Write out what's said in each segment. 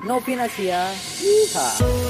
Novinasia. Yeehaw!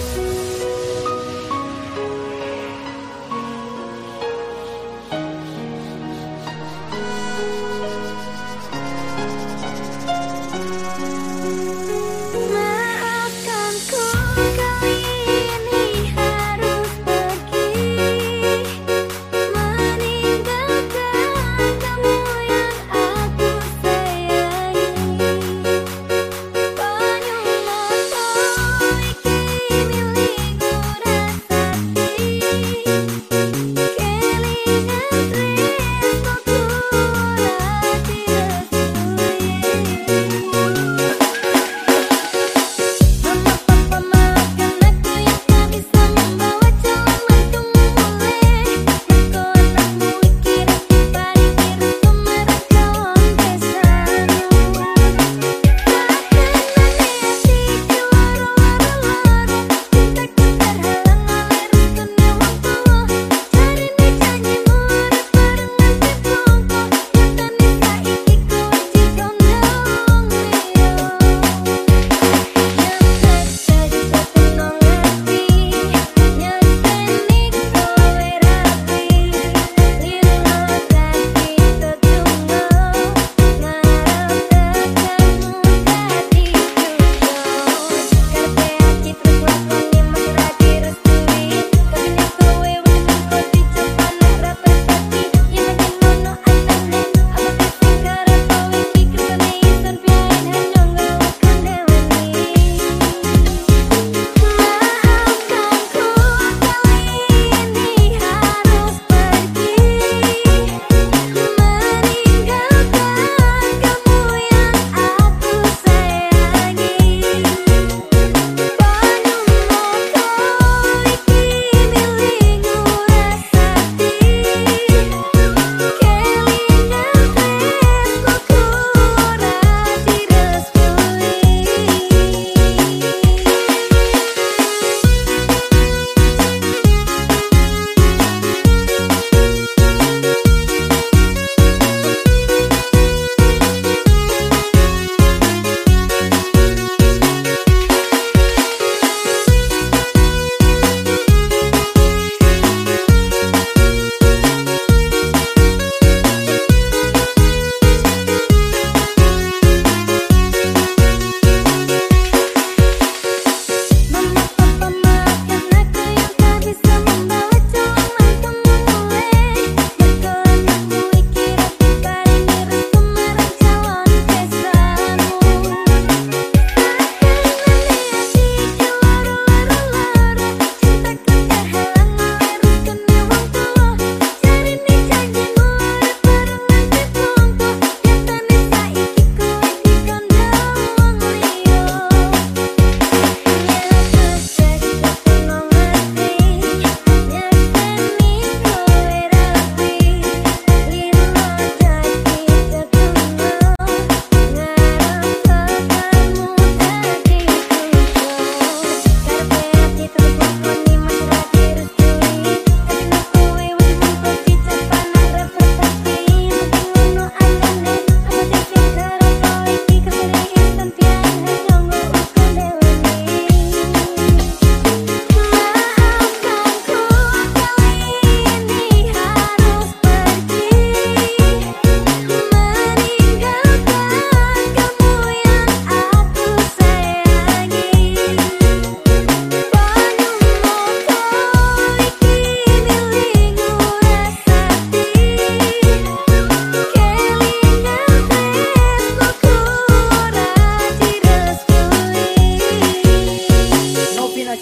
Música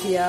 किया